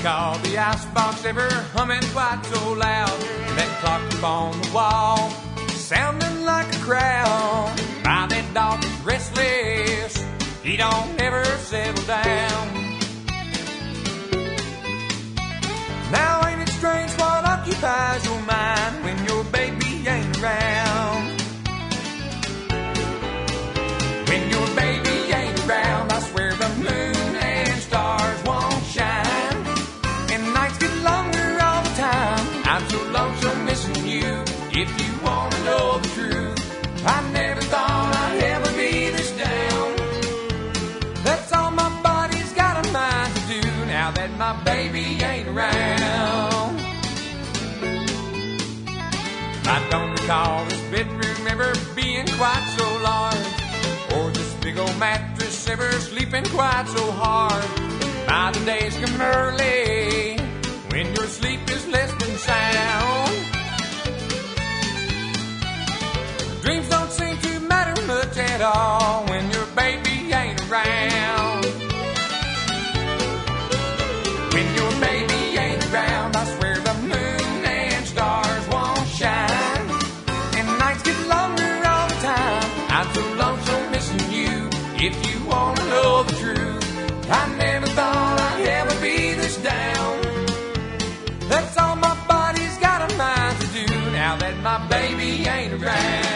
recall the icebox ever humming quite so loud. And that clock up on the wall, sounding like a crowd. My that dog is restless, he don't ever settle down. If you wanna know the truth, I never thought I'd ever be this down. That's all my body's got a mind to do now that my baby ain't around. I don't recall this bedroom ever being quite so large, or this big old mattress ever sleeping quite so hard. By the days come early If you wanna know the truth, I never thought I'd ever be this down. That's all my body's got a mind to do now that my baby ain't around.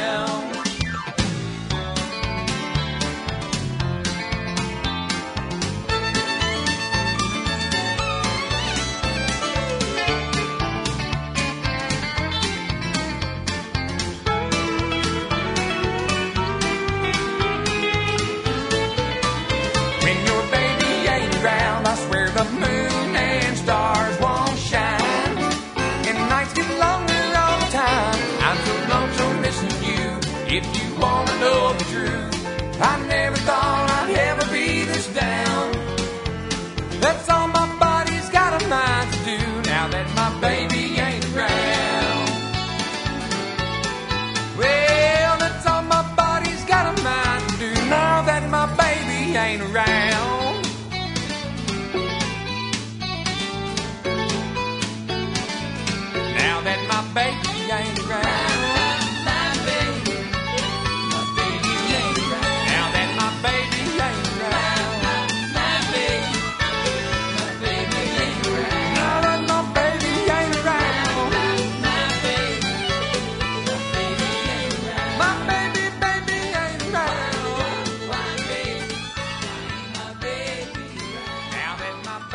If you wanna know the truth, I never thought I'd ever be this down. That's all my body's got a mind to do now that my baby ain't around. Well, that's all my body's got a mind to do now that my baby ain't around.